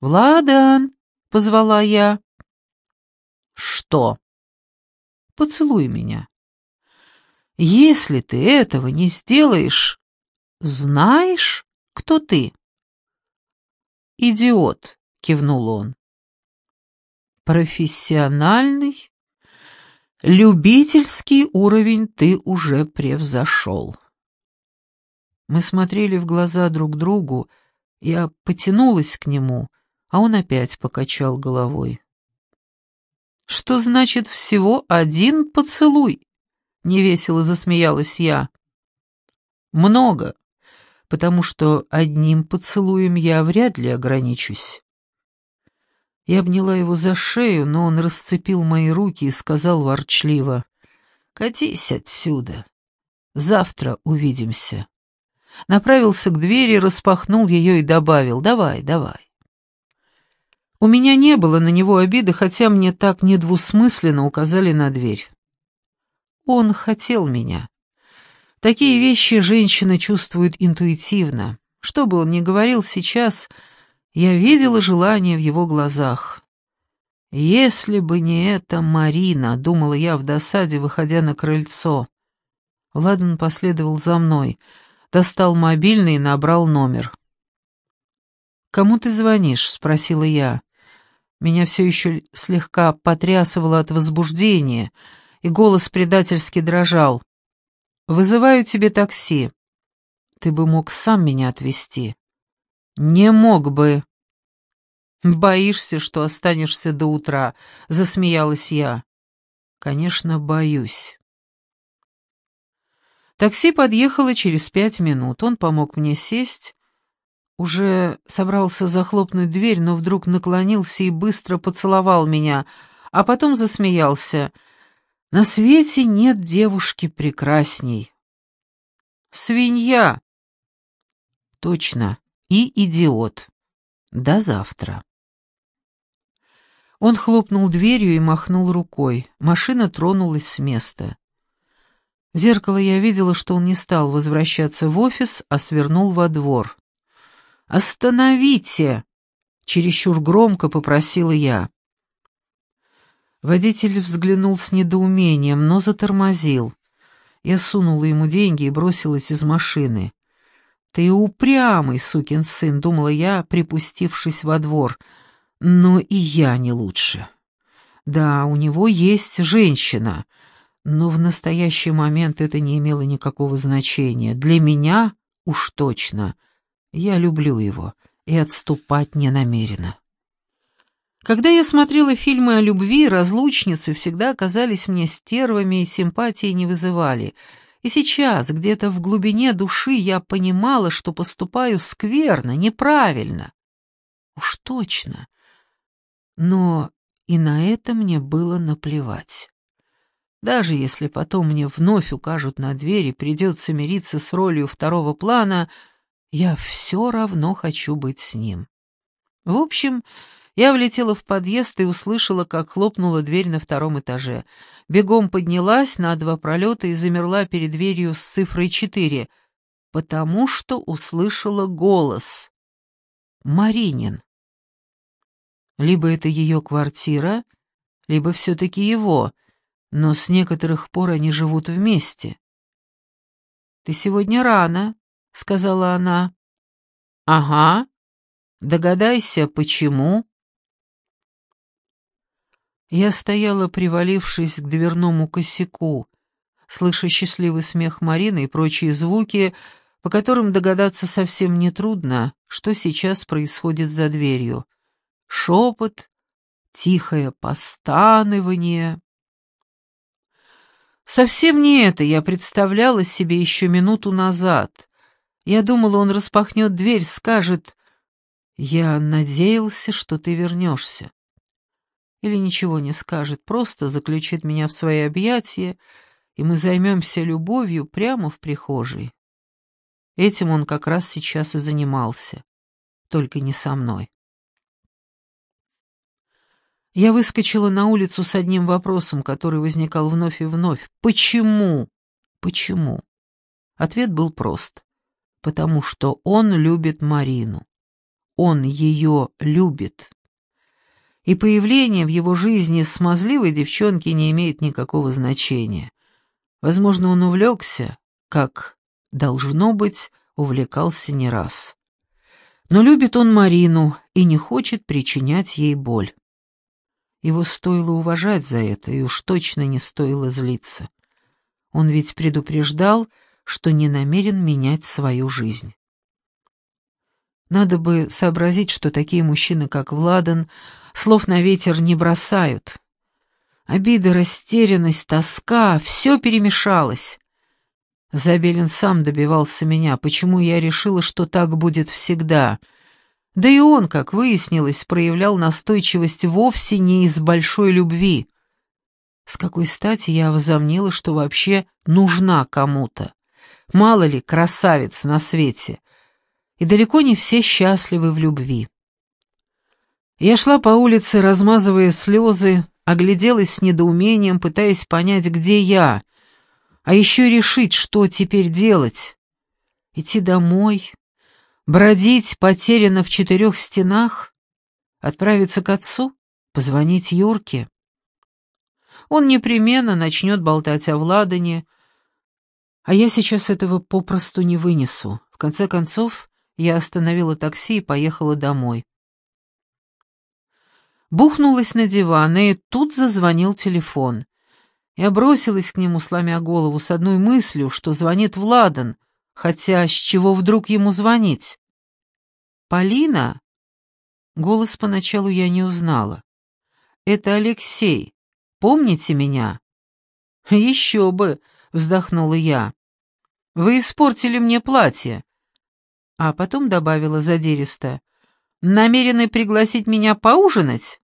«Владан!» — позвала я. «Что?» «Поцелуй меня. Если ты этого не сделаешь, знаешь, кто ты?» «Идиот», — кивнул он. «Профессиональный, любительский уровень ты уже превзошел». Мы смотрели в глаза друг другу, я потянулась к нему, а он опять покачал головой. «Что значит всего один поцелуй?» — невесело засмеялась я. «Много, потому что одним поцелуем я вряд ли ограничусь». Я обняла его за шею, но он расцепил мои руки и сказал ворчливо, «Катись отсюда. Завтра увидимся» направился к двери, распахнул ее и добавил «давай, давай». У меня не было на него обиды, хотя мне так недвусмысленно указали на дверь. Он хотел меня. Такие вещи женщина чувствует интуитивно. Что бы он ни говорил сейчас, я видела желание в его глазах. «Если бы не эта Марина», — думала я в досаде, выходя на крыльцо. Владан последовал за мной — достал мобильный и набрал номер. «Кому ты звонишь?» — спросила я. Меня все еще слегка потрясывало от возбуждения, и голос предательски дрожал. «Вызываю тебе такси. Ты бы мог сам меня отвезти». «Не мог бы». «Боишься, что останешься до утра?» — засмеялась я. «Конечно, боюсь». Такси подъехало через пять минут. Он помог мне сесть. Уже собрался захлопнуть дверь, но вдруг наклонился и быстро поцеловал меня, а потом засмеялся. «На свете нет девушки прекрасней». «Свинья!» «Точно, и идиот. До завтра». Он хлопнул дверью и махнул рукой. Машина тронулась с места. В зеркало я видела, что он не стал возвращаться в офис, а свернул во двор. «Остановите!» — чересчур громко попросила я. Водитель взглянул с недоумением, но затормозил. Я сунула ему деньги и бросилась из машины. «Ты упрямый, сукин сын», — думала я, припустившись во двор. «Но и я не лучше». «Да, у него есть женщина, но в настоящий момент это не имело никакого значения. Для меня уж точно. Я люблю его и отступать не намерена. Когда я смотрела фильмы о любви, разлучницы всегда оказались мне стервами и симпатии не вызывали. И сейчас, где-то в глубине души, я понимала, что поступаю скверно, неправильно. Уж точно. Но и на это мне было наплевать. Даже если потом мне вновь укажут на дверь и придется мириться с ролью второго плана, я все равно хочу быть с ним. В общем, я влетела в подъезд и услышала, как хлопнула дверь на втором этаже. Бегом поднялась на два пролета и замерла перед дверью с цифрой четыре, потому что услышала голос. Маринин. Либо это ее квартира, либо все-таки его — но с некоторых пор они живут вместе. «Ты сегодня рано», — сказала она. «Ага. Догадайся, почему?» Я стояла, привалившись к дверному косяку, слыша счастливый смех Марины и прочие звуки, по которым догадаться совсем нетрудно, что сейчас происходит за дверью. Шепот, тихое постанывание. Совсем не это я представляла себе еще минуту назад. Я думала, он распахнет дверь, скажет «Я надеялся, что ты вернешься». Или ничего не скажет, просто заключит меня в свои объятия, и мы займемся любовью прямо в прихожей. Этим он как раз сейчас и занимался, только не со мной. Я выскочила на улицу с одним вопросом, который возникал вновь и вновь. Почему? Почему? Ответ был прост. Потому что он любит Марину. он ее любит. И появление в его жизни смазливой девчонки не имеет никакого значения. Возможно, он увлекся, как, должно быть, увлекался не раз. Но любит он Марину и не хочет причинять ей боль. Его стоило уважать за это, и уж точно не стоило злиться. Он ведь предупреждал, что не намерен менять свою жизнь. Надо бы сообразить, что такие мужчины, как Владан, слов на ветер не бросают. Обида, растерянность, тоска — все перемешалось. Забелин сам добивался меня, почему я решила, что так будет всегда. Да и он, как выяснилось, проявлял настойчивость вовсе не из большой любви. С какой стати я возомнила, что вообще нужна кому-то? Мало ли красавиц на свете. И далеко не все счастливы в любви. Я шла по улице, размазывая слезы, огляделась с недоумением, пытаясь понять, где я, а еще решить, что теперь делать. Идти домой, бродить потерянно в четырех стенах, отправиться к отцу, позвонить Юрке. Он непременно начнет болтать о Владане, а я сейчас этого попросту не вынесу. В конце концов, я остановила такси и поехала домой. Бухнулась на диван, и тут зазвонил телефон. Я бросилась к нему, сломя голову, с одной мыслью, что звонит Владан, хотя с чего вдруг ему звонить? «Полина?» Голос поначалу я не узнала. «Это Алексей. Помните меня?» «Еще бы!» — вздохнула я. Вы испортили мне платье». А потом добавила задиристо. «Намерены пригласить меня поужинать?»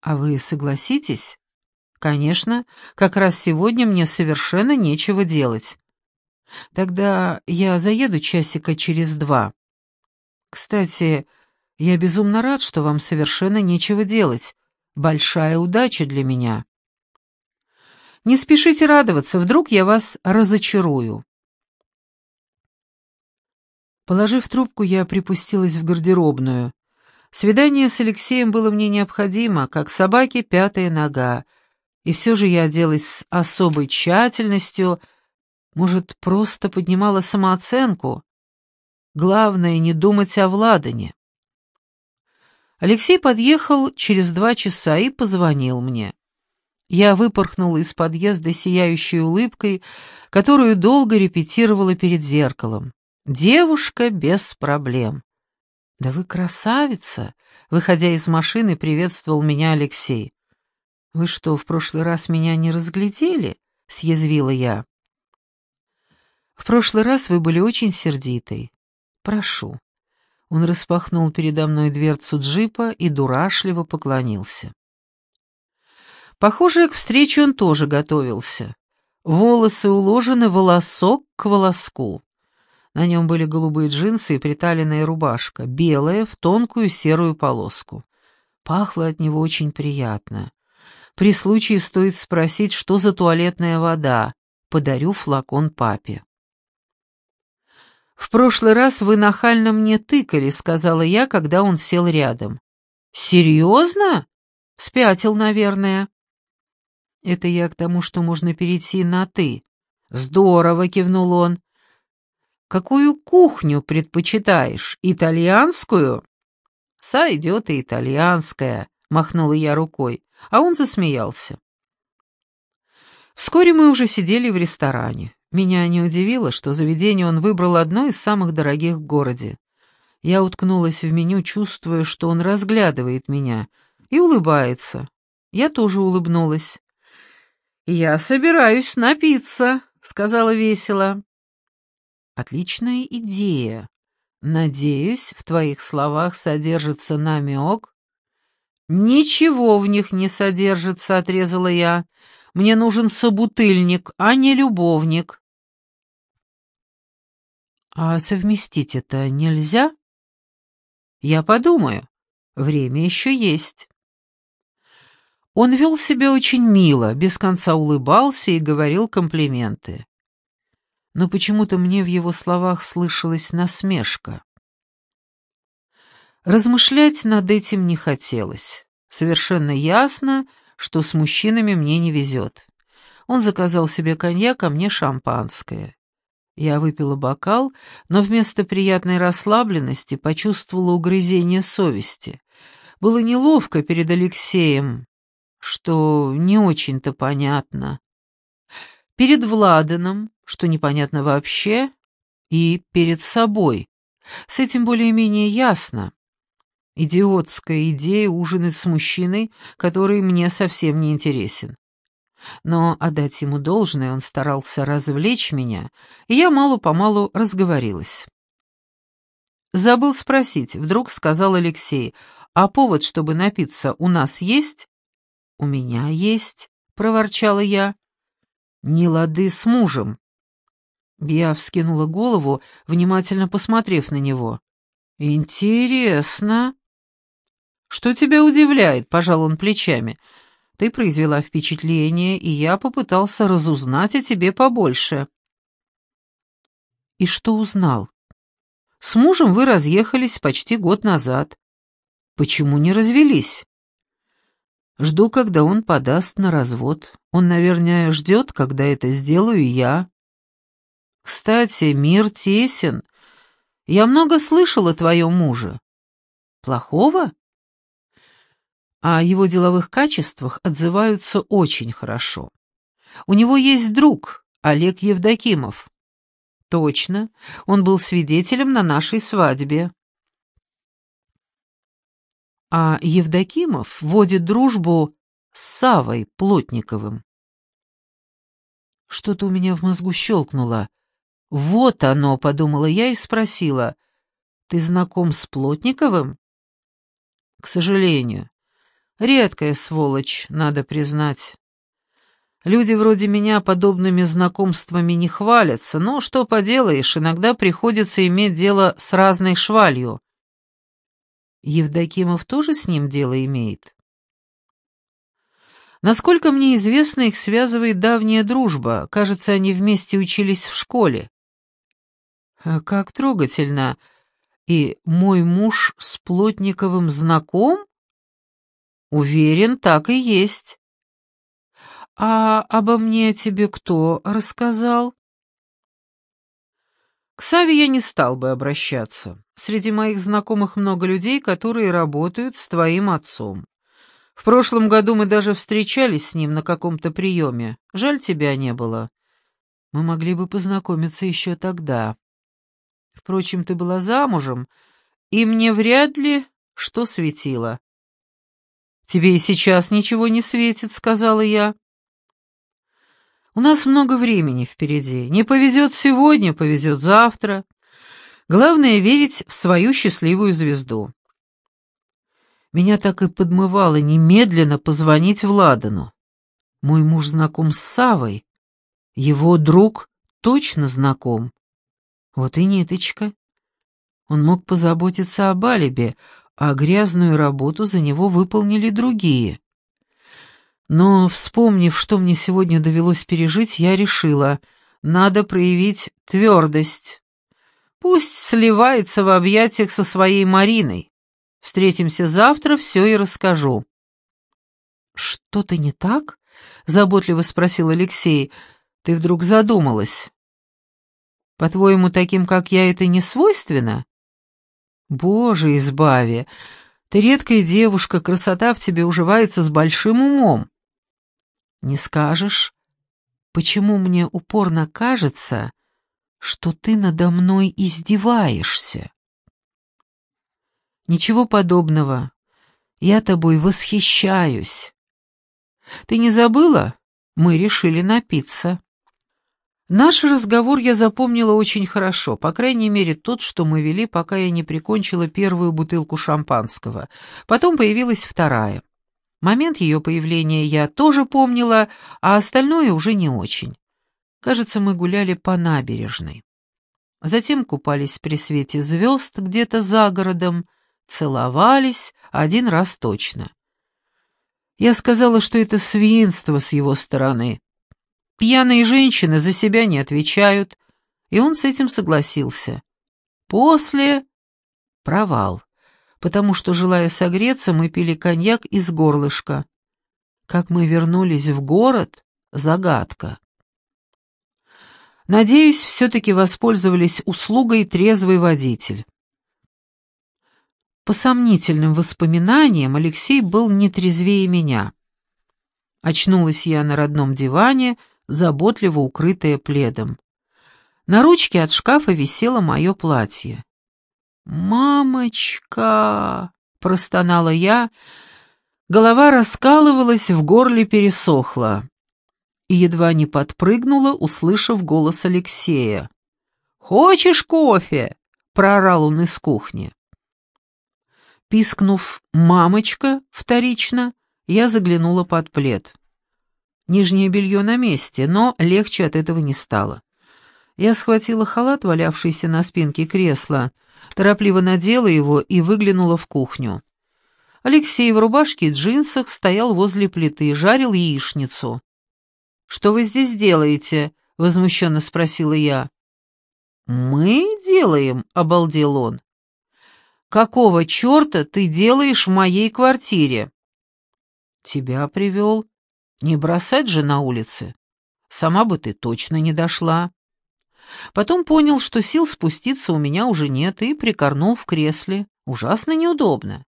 «А вы согласитесь?» «Конечно, как раз сегодня мне совершенно нечего делать. Тогда я заеду часика через два. Кстати, я безумно рад, что вам совершенно нечего делать. Большая удача для меня». «Не спешите радоваться, вдруг я вас разочарую». Положив трубку, я припустилась в гардеробную. Свидание с Алексеем было мне необходимо, как собаке пятая нога, и все же я оделась с особой тщательностью, может, просто поднимала самооценку. Главное — не думать о Владане. Алексей подъехал через два часа и позвонил мне. Я выпорхнула из подъезда сияющей улыбкой, которую долго репетировала перед зеркалом. Девушка без проблем. «Да вы красавица!» — выходя из машины, приветствовал меня Алексей. «Вы что, в прошлый раз меня не разглядели?» — съязвила я. «В прошлый раз вы были очень сердитой. Прошу». Он распахнул передо мной дверцу джипа и дурашливо поклонился. Похоже, к встрече он тоже готовился. Волосы уложены волосок к волоску. На нем были голубые джинсы и приталенная рубашка, белая, в тонкую серую полоску. Пахло от него очень приятно. При случае стоит спросить, что за туалетная вода. Подарю флакон папе. «В прошлый раз вы нахально мне тыкали», — сказала я, когда он сел рядом. «Серьезно?» «Спятил, наверное». «Это я к тому, что можно перейти на «ты». «Здорово», — кивнул он. Какую кухню предпочитаешь, итальянскую?» «Сойдет и итальянская», — махнула я рукой, а он засмеялся. Вскоре мы уже сидели в ресторане. Меня не удивило, что заведение он выбрал одно из самых дорогих в городе. Я уткнулась в меню, чувствуя, что он разглядывает меня, и улыбается. Я тоже улыбнулась. «Я собираюсь напиться», — сказала весело. Отличная идея. Надеюсь, в твоих словах содержится намек. Ничего в них не содержится, отрезала я. Мне нужен собутыльник, а не любовник. А совместить это нельзя? Я подумаю. Время еще есть. Он вел себя очень мило, без конца улыбался и говорил комплименты но почему-то мне в его словах слышалась насмешка. Размышлять над этим не хотелось. Совершенно ясно, что с мужчинами мне не везет. Он заказал себе коньяк, а мне шампанское. Я выпила бокал, но вместо приятной расслабленности почувствовала угрызение совести. Было неловко перед Алексеем, что не очень-то понятно. Перед Владаном, что непонятно вообще, и перед собой. С этим более-менее ясно. Идиотская идея ужинать с мужчиной, который мне совсем не интересен. Но отдать ему должное он старался развлечь меня, и я мало-помалу разговорилась. «Забыл спросить», — вдруг сказал Алексей, «а повод, чтобы напиться, у нас есть?» «У меня есть», — проворчала я. «Не лады с мужем». Я вскинула голову, внимательно посмотрев на него. «Интересно». «Что тебя удивляет?» — пожал он плечами. «Ты произвела впечатление, и я попытался разузнать о тебе побольше». «И что узнал?» «С мужем вы разъехались почти год назад. Почему не развелись?» «Жду, когда он подаст на развод. Он, наверное, ждет, когда это сделаю я». Кстати, мир тесен. Я много слышал о твоем муже. Плохого? О его деловых качествах отзываются очень хорошо. У него есть друг, Олег Евдокимов. Точно, он был свидетелем на нашей свадьбе. А Евдокимов водит дружбу с Савой Плотниковым. Что-то у меня в мозгу щелкнуло. «Вот оно», — подумала я и спросила, «ты знаком с Плотниковым?» «К сожалению. Редкая сволочь, надо признать. Люди вроде меня подобными знакомствами не хвалятся, но что поделаешь, иногда приходится иметь дело с разной швалью». Евдокимов тоже с ним дело имеет? Насколько мне известно, их связывает давняя дружба. Кажется, они вместе учились в школе. Э, «Как трогательно! И мой муж с Плотниковым знаком?» «Уверен, так и есть». «А обо мне тебе кто рассказал?» К Саве я не стал бы обращаться. Среди моих знакомых много людей, которые работают с твоим отцом. В прошлом году мы даже встречались с ним на каком-то приеме. Жаль, тебя не было. Мы могли бы познакомиться еще тогда. Впрочем, ты была замужем, и мне вряд ли что светило. «Тебе и сейчас ничего не светит», — сказала я. «У нас много времени впереди. Не повезет сегодня, повезет завтра. Главное — верить в свою счастливую звезду». Меня так и подмывало немедленно позвонить Владану. Мой муж знаком с Савой. Его друг точно знаком. Вот и ниточка. Он мог позаботиться об алибе, а грязную работу за него выполнили другие. Но, вспомнив, что мне сегодня довелось пережить, я решила, надо проявить твердость. Пусть сливается в объятиях со своей Мариной. Встретимся завтра, все и расскажу. «Что-то не так?» — заботливо спросил Алексей. «Ты вдруг задумалась?» По-твоему, таким, как я, это не свойственно? Боже, избави! Ты редкая девушка, красота в тебе уживается с большим умом. Не скажешь, почему мне упорно кажется, что ты надо мной издеваешься? Ничего подобного. Я тобой восхищаюсь. Ты не забыла? Мы решили напиться. Наш разговор я запомнила очень хорошо, по крайней мере тот, что мы вели, пока я не прикончила первую бутылку шампанского. Потом появилась вторая. Момент ее появления я тоже помнила, а остальное уже не очень. Кажется, мы гуляли по набережной. Затем купались при свете звезд где-то за городом, целовались один раз точно. Я сказала, что это свинство с его стороны, Пьяные женщины за себя не отвечают, и он с этим согласился. После — провал, потому что, желая согреться, мы пили коньяк из горлышка. Как мы вернулись в город — загадка. Надеюсь, все-таки воспользовались услугой трезвый водитель. По сомнительным воспоминаниям, Алексей был не трезвее меня. Очнулась я на родном диване, заботливо укрытая пледом. На ручке от шкафа висело мое платье. «Мамочка!» — простонала я. Голова раскалывалась, в горле пересохла. И едва не подпрыгнула, услышав голос Алексея. «Хочешь кофе?» — проорал он из кухни. Пискнув «мамочка» вторично, я заглянула под плед. Нижнее белье на месте, но легче от этого не стало. Я схватила халат, валявшийся на спинке кресла, торопливо надела его и выглянула в кухню. Алексей в рубашке и джинсах стоял возле плиты жарил яичницу. «Что вы здесь делаете?» — возмущенно спросила я. «Мы делаем?» — обалдел он. «Какого черта ты делаешь в моей квартире?» «Тебя привел. Не бросать же на улице. Сама бы ты точно не дошла». Потом понял, что сил спуститься у меня уже нет, и прикорнул в кресле. Ужасно неудобно.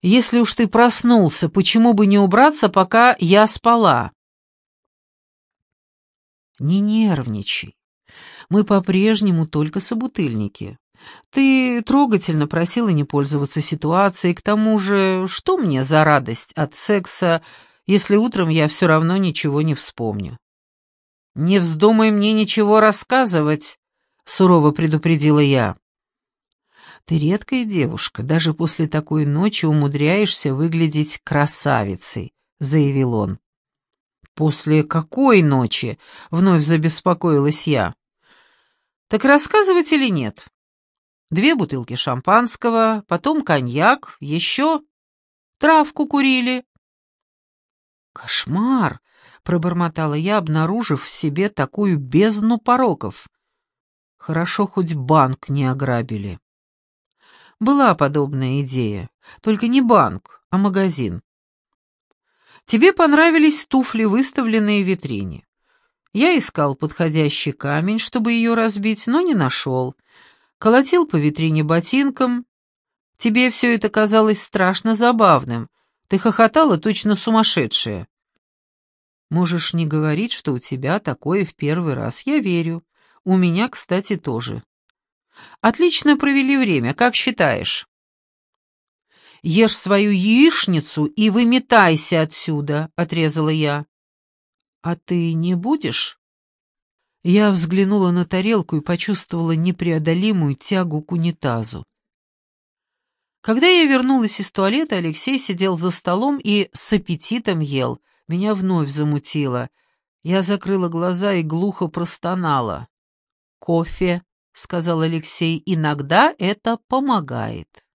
«Если уж ты проснулся, почему бы не убраться, пока я спала?» «Не нервничай. Мы по-прежнему только собутыльники. Ты трогательно просила не пользоваться ситуацией, к тому же, что мне за радость от секса, если утром я все равно ничего не вспомню?» «Не вздумай мне ничего рассказывать», — сурово предупредила я. «Ты редкая девушка, даже после такой ночи умудряешься выглядеть красавицей», — заявил он. «После какой ночи?» — вновь забеспокоилась я. «Так рассказывать или нет?» Две бутылки шампанского, потом коньяк, еще травку курили. «Кошмар!» пробормотала я, обнаружив в себе такую бездну пороков. Хорошо, хоть банк не ограбили. Была подобная идея, только не банк, а магазин. Тебе понравились туфли, выставленные в витрине. Я искал подходящий камень, чтобы ее разбить, но не нашел. Колотил по витрине ботинком. Тебе все это казалось страшно забавным. Ты хохотала точно сумасшедшая. Можешь не говорить, что у тебя такое в первый раз. Я верю. У меня, кстати, тоже. Отлично провели время, как считаешь? Ешь свою яичницу и выметайся отсюда, отрезала я. А ты не будешь? Я взглянула на тарелку и почувствовала непреодолимую тягу к унитазу. Когда я вернулась из туалета, Алексей сидел за столом и с аппетитом ел, меня вновь замутило. Я закрыла глаза и глухо простонала. «Кофе», — сказал Алексей, — «иногда это помогает».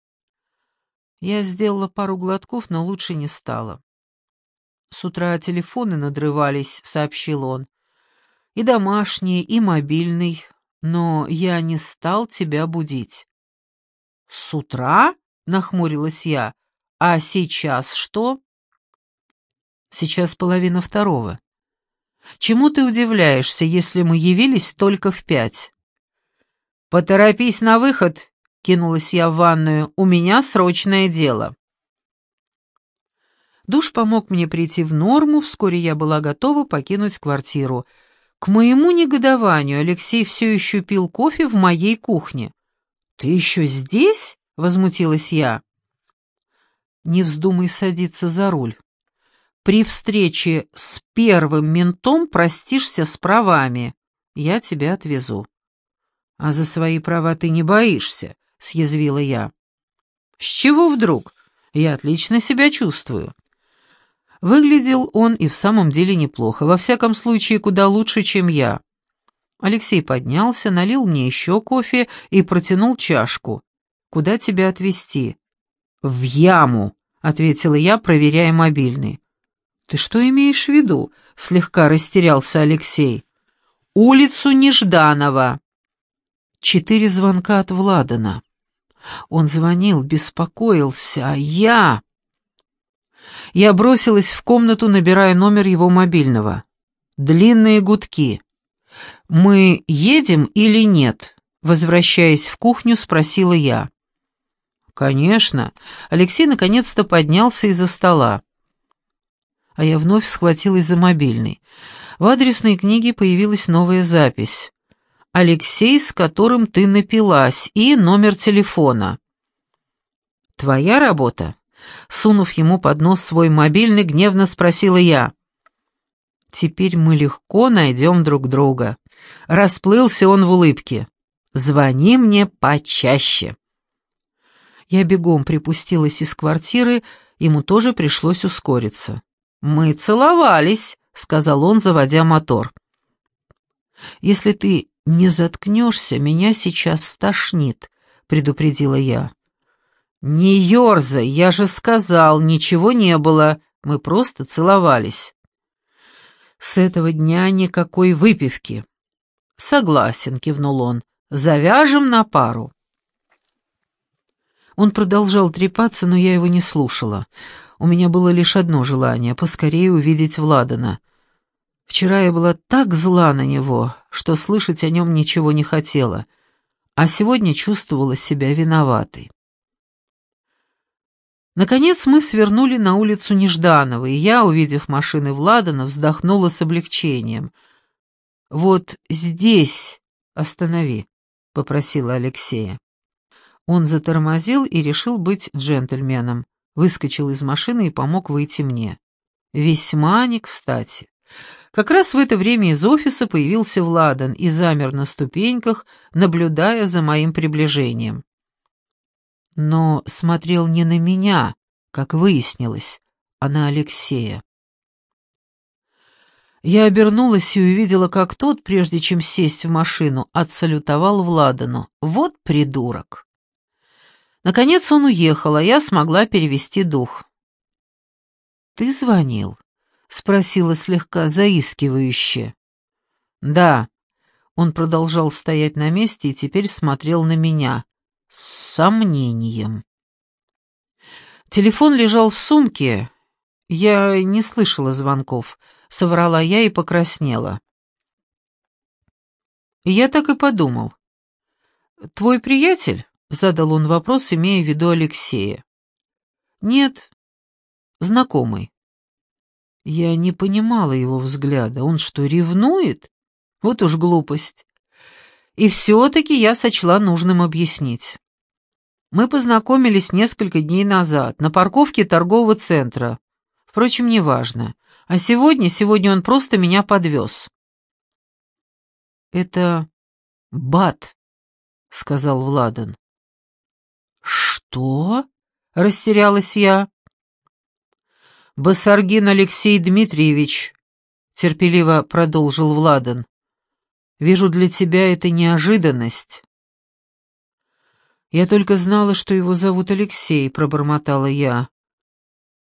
Я сделала пару глотков, но лучше не стало. «С утра телефоны надрывались», — сообщил он. «И домашний, и мобильный, но я не стал тебя будить». «С утра?» — нахмурилась я. «А сейчас что?» Сейчас половина второго. Чему ты удивляешься, если мы явились только в пять? Поторопись на выход, кинулась я в ванную. У меня срочное дело. Душ помог мне прийти в норму, вскоре я была готова покинуть квартиру. К моему негодованию Алексей все еще пил кофе в моей кухне. «Ты еще здесь?» — возмутилась я. «Не вздумай садиться за руль. При встрече с первым ментом простишься с правами. Я тебя отвезу. А за свои права ты не боишься, съязвила я. С чего вдруг? Я отлично себя чувствую. Выглядел он и в самом деле неплохо, во всяком случае куда лучше, чем я. Алексей поднялся, налил мне еще кофе и протянул чашку. «Куда тебя отвезти?» «В яму», — ответила я, проверяя мобильный. «Ты что имеешь в виду?» — слегка растерялся Алексей. «Улицу Нежданова». Четыре звонка от Владана. Он звонил, беспокоился, а я... Я бросилась в комнату, набирая номер его мобильного. Длинные гудки. «Мы едем или нет?» Возвращаясь в кухню, спросила я. «Конечно». Алексей наконец-то поднялся из-за стола. А я вновь схватилась за мобильный. В адресной книге появилась новая запись. «Алексей, с которым ты напилась, и номер телефона». «Твоя работа?» Сунув ему под нос свой мобильный, гневно спросила я. «Теперь мы легко найдем друг друга». Расплылся он в улыбке. «Звони мне почаще». Я бегом припустилась из квартиры, ему тоже пришлось ускориться. «Мы целовались», — сказал он, заводя мотор. «Если ты не заткнешься, меня сейчас стошнит», — предупредила я. «Не ерзай, я же сказал, ничего не было, мы просто целовались». «С этого дня никакой выпивки». «Согласен», — кивнул он, — «завяжем на пару». Он продолжал трепаться, но я его не слушала. У меня было лишь одно желание — поскорее увидеть Владана. Вчера я была так зла на него, что слышать о нем ничего не хотела, а сегодня чувствовала себя виноватой. Наконец мы свернули на улицу Нежданова, и я, увидев машины Владана, вздохнула с облегчением. «Вот здесь останови», — попросила Алексея. Он затормозил и решил быть джентльменом, выскочил из машины и помог выйти мне. Весьма не кстати. Как раз в это время из офиса появился Владан и замер на ступеньках, наблюдая за моим приближением но смотрел не на меня, как выяснилось, а на Алексея. Я обернулась и увидела, как тот, прежде чем сесть в машину, отсалютовал Владану. Вот придурок. Наконец он уехал, а я смогла перевести дух. «Ты звонил?» — спросила слегка заискивающе. «Да». Он продолжал стоять на месте и теперь смотрел на меня с сомнением. Телефон лежал в сумке. Я не слышала звонков. Соврала я и покраснела. Я так и подумал. «Твой приятель?» — задал он вопрос, имея в виду Алексея. «Нет, знакомый». Я не понимала его взгляда. Он что, ревнует? Вот уж глупость. И все-таки я сочла нужным объяснить. Мы познакомились несколько дней назад на парковке торгового центра. Впрочем, неважно. А сегодня, сегодня он просто меня подвез. «Это Бат», — сказал Владан. «Что?» — растерялась я. «Басаргин Алексей Дмитриевич», — терпеливо продолжил Владан. «Вижу, для тебя это неожиданность. «Я только знала, что его зовут Алексей», — пробормотала я.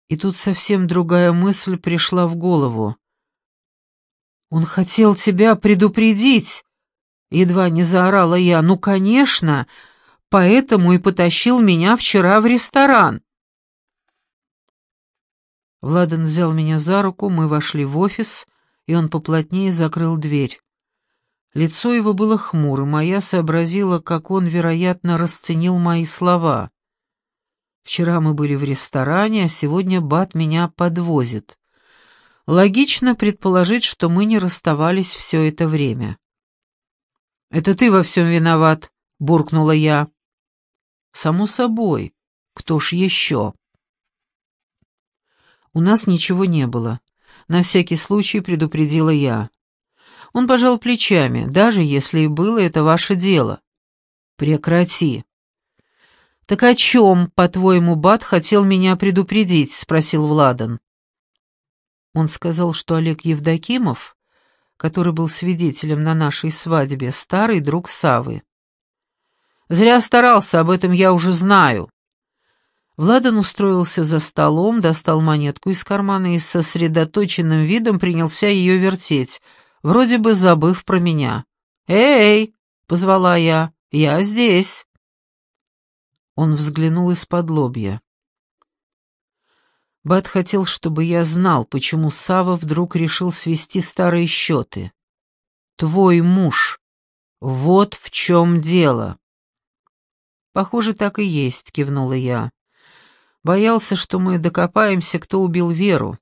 И тут совсем другая мысль пришла в голову. «Он хотел тебя предупредить!» Едва не заорала я. «Ну, конечно! Поэтому и потащил меня вчера в ресторан!» Владан взял меня за руку, мы вошли в офис, и он поплотнее закрыл дверь. Лицо его было хмурым, а я сообразила, как он, вероятно, расценил мои слова. Вчера мы были в ресторане, а сегодня Бат меня подвозит. Логично предположить, что мы не расставались все это время. «Это ты во всем виноват», — буркнула я. «Само собой. Кто ж еще?» У нас ничего не было. На всякий случай предупредила я. Он пожал плечами. «Даже если и было, это ваше дело». «Прекрати». «Так о чем, по-твоему, Бат хотел меня предупредить?» — спросил Владан. Он сказал, что Олег Евдокимов, который был свидетелем на нашей свадьбе, старый друг Савы. «Зря старался, об этом я уже знаю». Владан устроился за столом, достал монетку из кармана и с сосредоточенным видом принялся ее вертеть — вроде бы забыв про меня. «Эй!» — позвала я. «Я здесь!» Он взглянул из-под лобья. Бат хотел, чтобы я знал, почему Сава вдруг решил свести старые счеты. Твой муж. Вот в чем дело. Похоже, так и есть, кивнула я. Боялся, что мы докопаемся, кто убил Веру.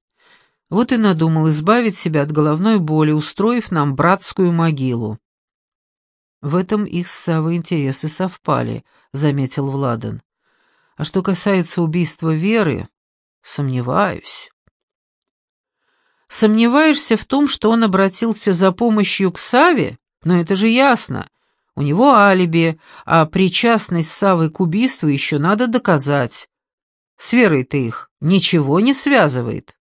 Вот и надумал избавить себя от головной боли, устроив нам братскую могилу. В этом их с интересы совпали, заметил Владан. А что касается убийства Веры, сомневаюсь. Сомневаешься в том, что он обратился за помощью к Саве? Но это же ясно. У него алиби, а причастность Савы к убийству еще надо доказать. С Верой-то их ничего не связывает.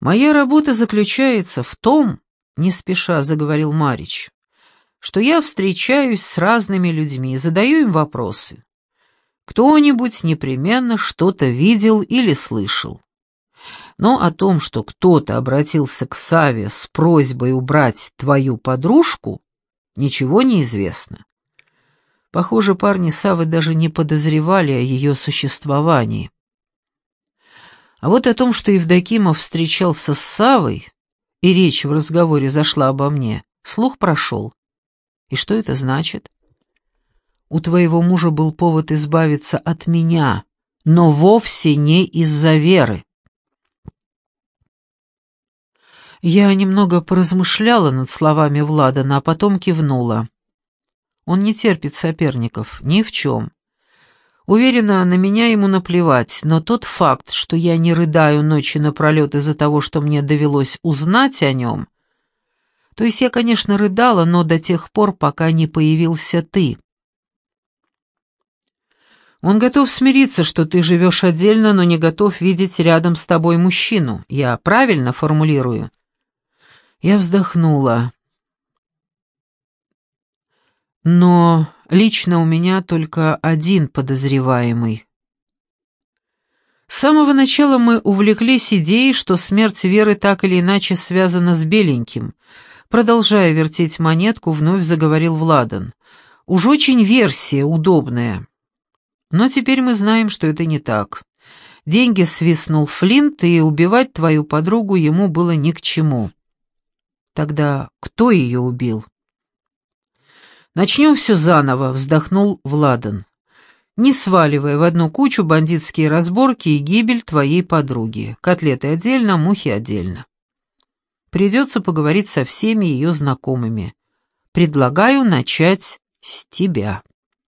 «Моя работа заключается в том, — не спеша заговорил Марич, — что я встречаюсь с разными людьми, задаю им вопросы. Кто-нибудь непременно что-то видел или слышал. Но о том, что кто-то обратился к Саве с просьбой убрать твою подружку, ничего не известно. Похоже, парни Савы даже не подозревали о ее существовании. А вот о том, что Евдокимов встречался с Савой, и речь в разговоре зашла обо мне, слух прошел. И что это значит? У твоего мужа был повод избавиться от меня, но вовсе не из-за веры. Я немного поразмышляла над словами Владана, а потом кивнула. Он не терпит соперников, ни в чем. Уверена, на меня ему наплевать, но тот факт, что я не рыдаю ночи напролет из-за того, что мне довелось узнать о нем... То есть я, конечно, рыдала, но до тех пор, пока не появился ты. Он готов смириться, что ты живешь отдельно, но не готов видеть рядом с тобой мужчину. Я правильно формулирую?» Я вздохнула. Но лично у меня только один подозреваемый. С самого начала мы увлеклись идеей, что смерть Веры так или иначе связана с Беленьким. Продолжая вертеть монетку, вновь заговорил Владан. Уж очень версия удобная. Но теперь мы знаем, что это не так. Деньги свистнул Флинт, и убивать твою подругу ему было ни к чему. Тогда кто ее убил? «Начнем все заново», — вздохнул Владан. «Не сваливая в одну кучу бандитские разборки и гибель твоей подруги. Котлеты отдельно, мухи отдельно. Придется поговорить со всеми ее знакомыми. Предлагаю начать с тебя».